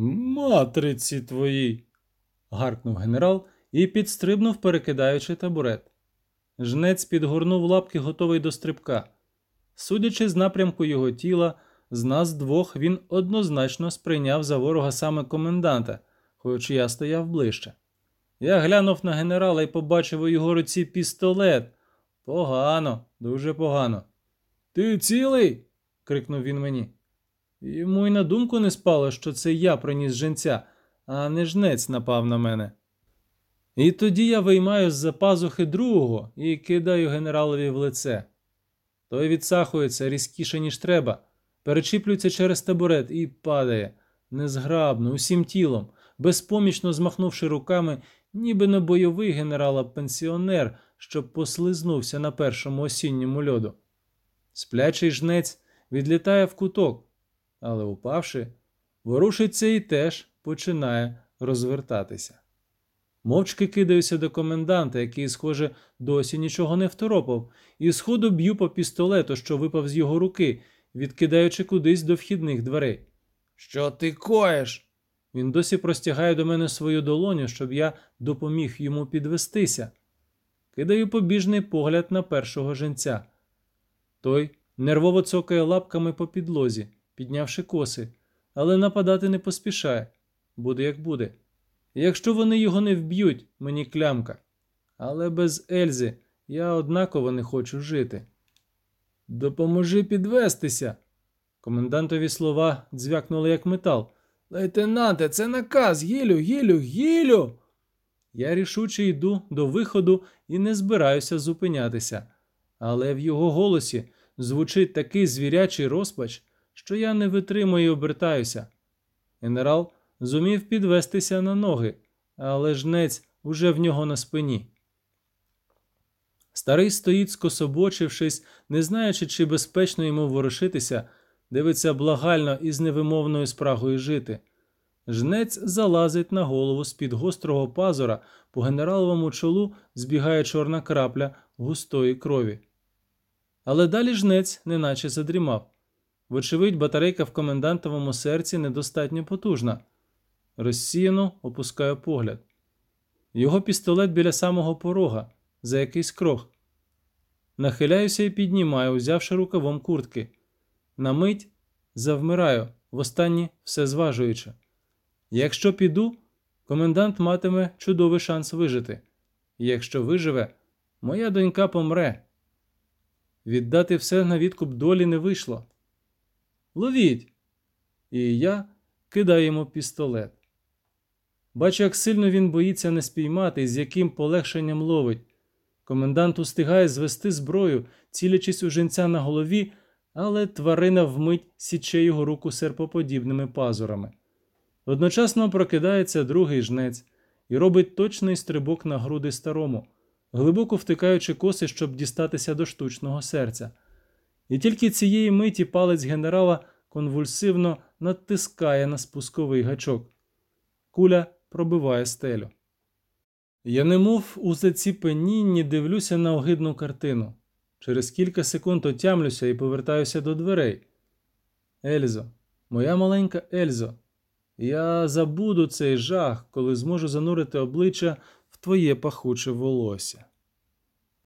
Матриці твої. гаркнув генерал і підстрибнув, перекидаючи табурет. Жнець підгорнув лапки, готовий до стрибка. Судячи з напрямку його тіла, з нас двох він однозначно сприйняв за ворога саме коменданта, хоч я стояв ближче. Я глянув на генерала і побачив у його руці пістолет. Погано, дуже погано. Ти цілий? крикнув він мені. Йому й на думку не спало, що це я приніс женця, а не жнець напав на мене. І тоді я виймаю з-за пазухи другого і кидаю генералові в лице. Той відсахується різкіше, ніж треба, перечіплюється через табурет і падає, незграбно, усім тілом, безпомічно змахнувши руками, ніби не бойовий генерал, а пенсіонер, що послизнувся на першому осінньому льоду. Сплячий жнець відлітає в куток, але, упавши, ворушиться і теж починає розвертатися. Мовчки кидаюся до коменданта, який, схоже, досі нічого не второпав, і сходу б'ю по пістолету, що випав з його руки, відкидаючи кудись до вхідних дверей. Що ти коєш? Він досі простягає до мене свою долоню, щоб я допоміг йому підвестися. Кидаю побіжний погляд на першого женця. Той нервово цокає лапками по підлозі, піднявши коси, але нападати не поспішає. Буде як буде. Якщо вони його не вб'ють, мені клямка. Але без Ельзи я однаково не хочу жити. Допоможи підвестися. Комендантові слова дзвякнули як метал. Лейтенанте, це наказ, гілю, гілю, гілю. Я рішуче йду до виходу і не збираюся зупинятися, але в його голосі звучить такий звірячий розпач, що я не витримую і обертаюся. Генерал зумів підвестися на ноги, але жнець уже в нього на спині. Старий стоїть, скособочившись, не знаючи, чи безпечно йому ворушитися, дивиться благально і з невимовною спрагою жити. Жнець залазить на голову з-під гострого пазура, по генераловому чолу збігає чорна крапля густої крові. Але далі жнець неначе задрімав. Вочевидь, батарейка в комендантовому серці недостатньо потужна. Розсіяно опускаю погляд. Його пістолет біля самого порога, за якийсь крок. Нахиляюся і піднімаю, узявши рукавом куртки. На мить завмираю, востаннє все зважуючи. Якщо піду, комендант матиме чудовий шанс вижити. Якщо виживе, моя донька помре. Віддати все на відкуп долі не вийшло. Ловіть! І я кидаю йому пістолет. Бачу, як сильно він боїться не спіймати з яким полегшенням ловить. Комендант устигає звести зброю, цілячись у женця на голові, але тварина вмить січе його руку серпоподібними пазурами. Одночасно прокидається другий жнець і робить точний стрибок на груди старому, глибоко втикаючи коси, щоб дістатися до штучного серця. І тільки цієї миті палець генерала конвульсивно натискає на спусковий гачок. Куля пробиває стелю. Я немов у заціпенінні дивлюся на огидну картину. Через кілька секунд отямлюся і повертаюся до дверей. Ельзо, моя маленька Ельзо, я забуду цей жах, коли зможу занурити обличчя в твоє пахуче волосся.